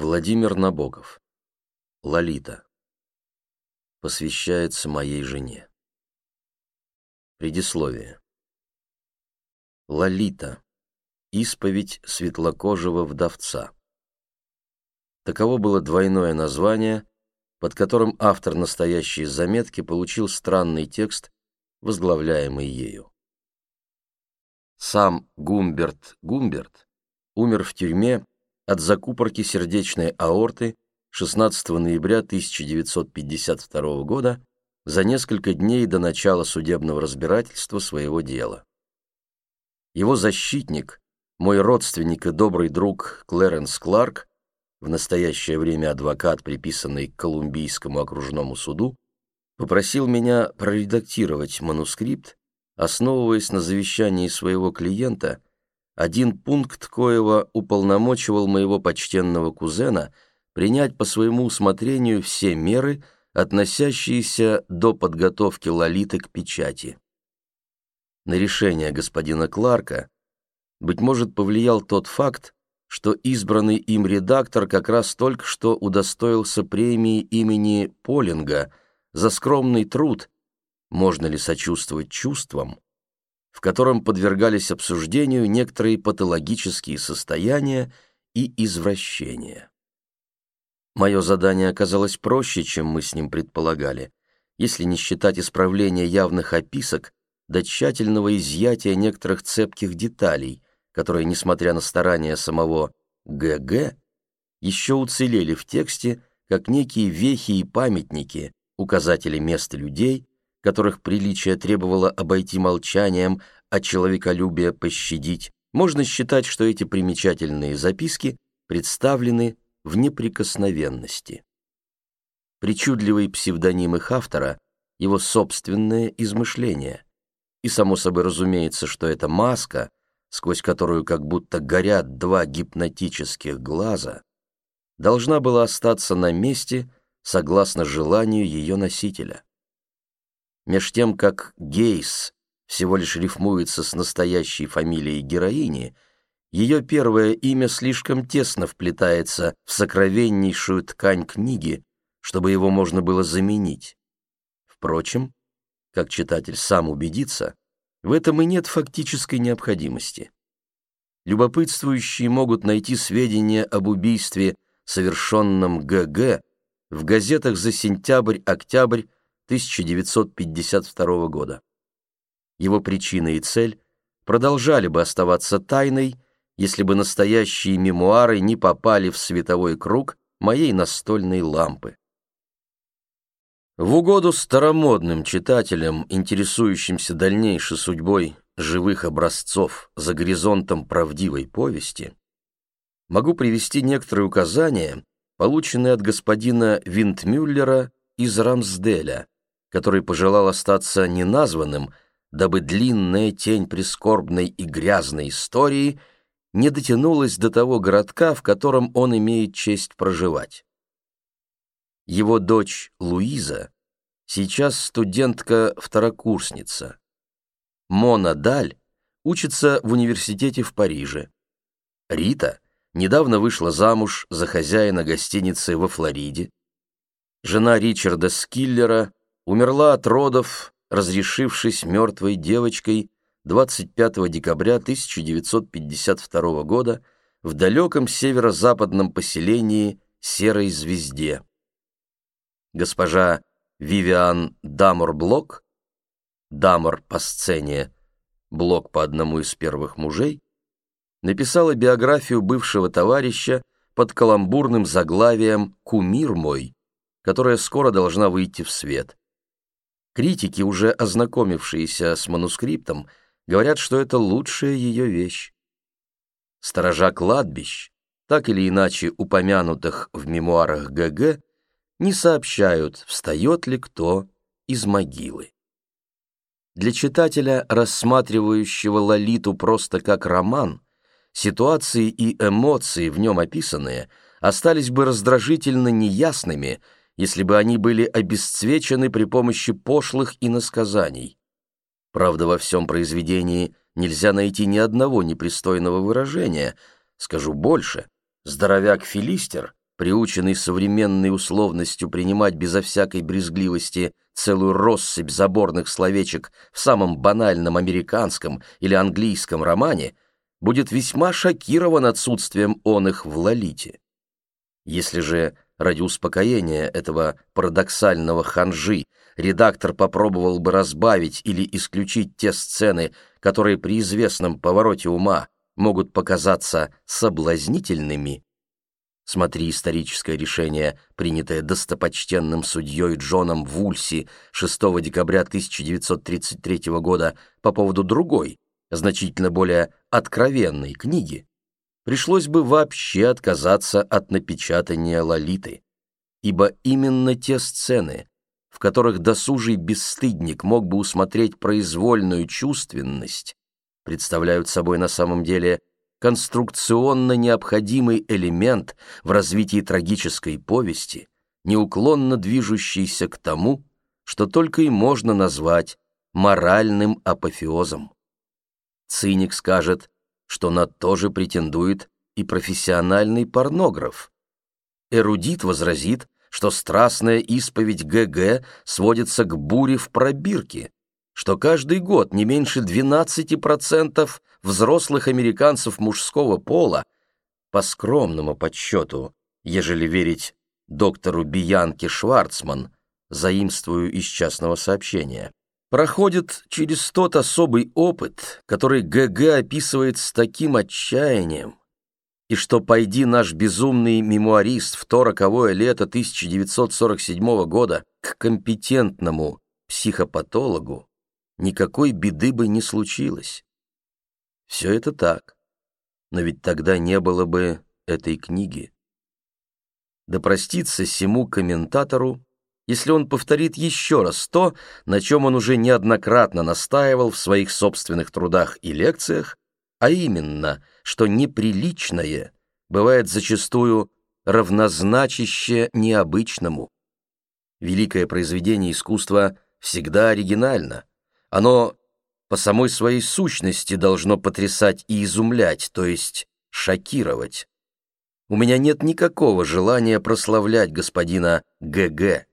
Владимир Набоков. Лолита. Посвящается моей жене. Предисловие. Лолита. Исповедь светлокожего вдовца. Таково было двойное название, под которым автор настоящей заметки получил странный текст, возглавляемый ею. Сам Гумберт Гумберт умер в тюрьме от закупорки сердечной аорты 16 ноября 1952 года за несколько дней до начала судебного разбирательства своего дела. Его защитник, мой родственник и добрый друг Клэренс Кларк, в настоящее время адвокат, приписанный к Колумбийскому окружному суду, попросил меня проредактировать манускрипт, основываясь на завещании своего клиента – один пункт коего уполномочивал моего почтенного кузена принять по своему усмотрению все меры, относящиеся до подготовки Лолиты к печати. На решение господина Кларка, быть может, повлиял тот факт, что избранный им редактор как раз только что удостоился премии имени Полинга за скромный труд, можно ли сочувствовать чувствам, в котором подвергались обсуждению некоторые патологические состояния и извращения. Мое задание оказалось проще, чем мы с ним предполагали, если не считать исправления явных описок до тщательного изъятия некоторых цепких деталей, которые, несмотря на старания самого ГГ, еще уцелели в тексте как некие вехи и памятники, указатели мест людей, которых приличие требовало обойти молчанием, а человеколюбие пощадить, можно считать, что эти примечательные записки представлены в неприкосновенности. Причудливый псевдоним их автора — его собственное измышление. И само собой разумеется, что эта маска, сквозь которую как будто горят два гипнотических глаза, должна была остаться на месте согласно желанию ее носителя меж тем как Гейс всего лишь рифмуется с настоящей фамилией героини, ее первое имя слишком тесно вплетается в сокровеннейшую ткань книги, чтобы его можно было заменить. Впрочем, как читатель сам убедится, в этом и нет фактической необходимости. Любопытствующие могут найти сведения об убийстве, совершенном ГГ, в газетах за сентябрь-октябрь 1952 года. Его причина и цель продолжали бы оставаться тайной, если бы настоящие мемуары не попали в световой круг моей настольной лампы. В угоду старомодным читателям, интересующимся дальнейшей судьбой живых образцов за горизонтом правдивой повести, могу привести некоторые указания, полученные от господина Винтмюллера из Рамсделя, который пожелал остаться неназванным, дабы длинная тень прискорбной и грязной истории не дотянулась до того городка, в котором он имеет честь проживать. Его дочь Луиза сейчас студентка-второкурсница. Мона Даль учится в университете в Париже. Рита недавно вышла замуж за хозяина гостиницы во Флориде. Жена Ричарда Скиллера умерла от родов, разрешившись мертвой девочкой 25 декабря 1952 года в далеком северо-западном поселении Серой Звезде. Госпожа Вивиан Дамор-Блок, Дамор по сцене, Блок по одному из первых мужей, написала биографию бывшего товарища под каламбурным заглавием «Кумир мой», которая скоро должна выйти в свет. Критики, уже ознакомившиеся с манускриптом, говорят, что это лучшая ее вещь. Сторожа кладбищ, так или иначе упомянутых в мемуарах ГГ, не сообщают, встает ли кто из могилы. Для читателя, рассматривающего Лолиту просто как роман, ситуации и эмоции, в нем описанные, остались бы раздражительно неясными – если бы они были обесцвечены при помощи пошлых иносказаний. Правда, во всем произведении нельзя найти ни одного непристойного выражения. Скажу больше, здоровяк-филистер приученный современной условностью принимать безо всякой брезгливости целую россыпь заборных словечек в самом банальном американском или английском романе, будет весьма шокирован отсутствием он их в Лолите. Если же ради успокоения этого парадоксального ханжи редактор попробовал бы разбавить или исключить те сцены, которые при известном повороте ума могут показаться соблазнительными, Смотри историческое решение, принятое достопочтенным судьей Джоном Вульси 6 декабря 1933 года по поводу другой, значительно более откровенной книги. Пришлось бы вообще отказаться от напечатания «Лолиты», ибо именно те сцены, в которых досужий бесстыдник мог бы усмотреть произвольную чувственность, представляют собой на самом деле конструкционно необходимый элемент в развитии трагической повести, неуклонно движущийся к тому, что только и можно назвать моральным апофеозом. Циник скажет, что на то же претендует и профессиональный порнограф. Эрудит возразит, что страстная исповедь ГГ сводится к буре в пробирке, что каждый год не меньше 12% взрослых американцев мужского пола, по скромному подсчету, ежели верить доктору Биянке Шварцман, заимствую из частного сообщения, проходит через тот особый опыт, который ГГ описывает с таким отчаянием, и что пойди наш безумный мемуарист в то роковое лето 1947 года к компетентному психопатологу, никакой беды бы не случилось. Все это так, но ведь тогда не было бы этой книги. Да простится сему комментатору, если он повторит еще раз то, на чем он уже неоднократно настаивал в своих собственных трудах и лекциях, а именно, что неприличное бывает зачастую равнозначище необычному. Великое произведение искусства всегда оригинально, оно по самой своей сущности должно потрясать и изумлять, то есть шокировать. У меня нет никакого желания прославлять господина ГГ.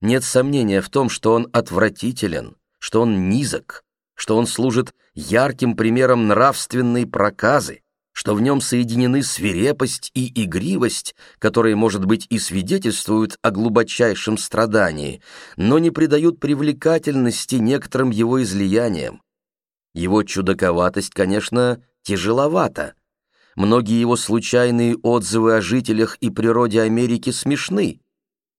Нет сомнения в том, что он отвратителен, что он низок, что он служит ярким примером нравственной проказы, что в нем соединены свирепость и игривость, которые, может быть, и свидетельствуют о глубочайшем страдании, но не придают привлекательности некоторым его излияниям. Его чудаковатость, конечно, тяжеловата. Многие его случайные отзывы о жителях и природе Америки смешны.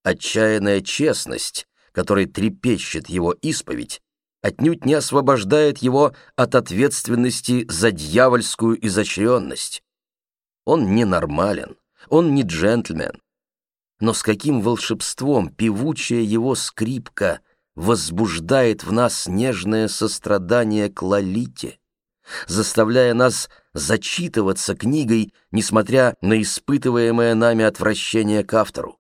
Отчаянная честность, которой трепещет его исповедь, отнюдь не освобождает его от ответственности за дьявольскую изощренность. Он ненормален, он не джентльмен. Но с каким волшебством певучая его скрипка возбуждает в нас нежное сострадание к Лолите, заставляя нас зачитываться книгой, несмотря на испытываемое нами отвращение к автору.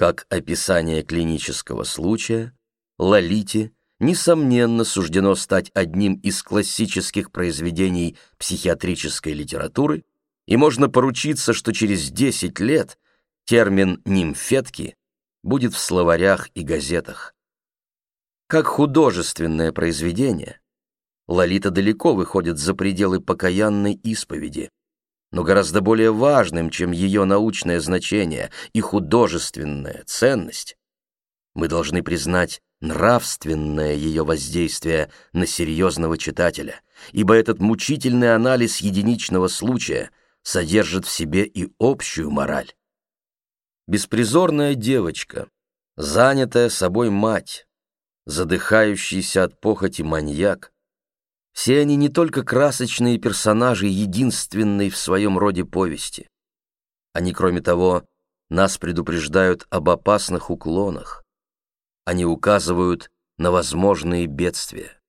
Как описание клинического случая, Лолите — несомненно, суждено стать одним из классических произведений психиатрической литературы, и можно поручиться, что через 10 лет термин «нимфетки» будет в словарях и газетах. Как художественное произведение, Лолита далеко выходит за пределы покаянной исповеди, но гораздо более важным, чем ее научное значение и художественная ценность, мы должны признать нравственное ее воздействие на серьезного читателя, ибо этот мучительный анализ единичного случая содержит в себе и общую мораль. Беспризорная девочка, занятая собой мать, задыхающийся от похоти маньяк, все они не только красочные персонажи единственной в своем роде повести. Они, кроме того, нас предупреждают об опасных уклонах, они указывают на возможные бедствия.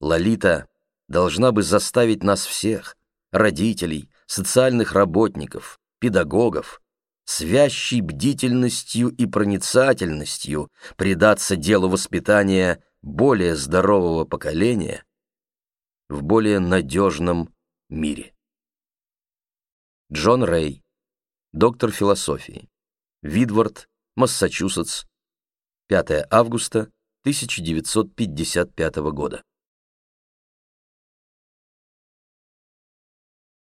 Лолита должна бы заставить нас всех, родителей, социальных работников, педагогов, с бдительностью и проницательностью предаться делу воспитания более здорового поколения в более надежном мире. Джон Рэй, доктор философии. Видвард, Массачусетс, 5 августа 1955 года.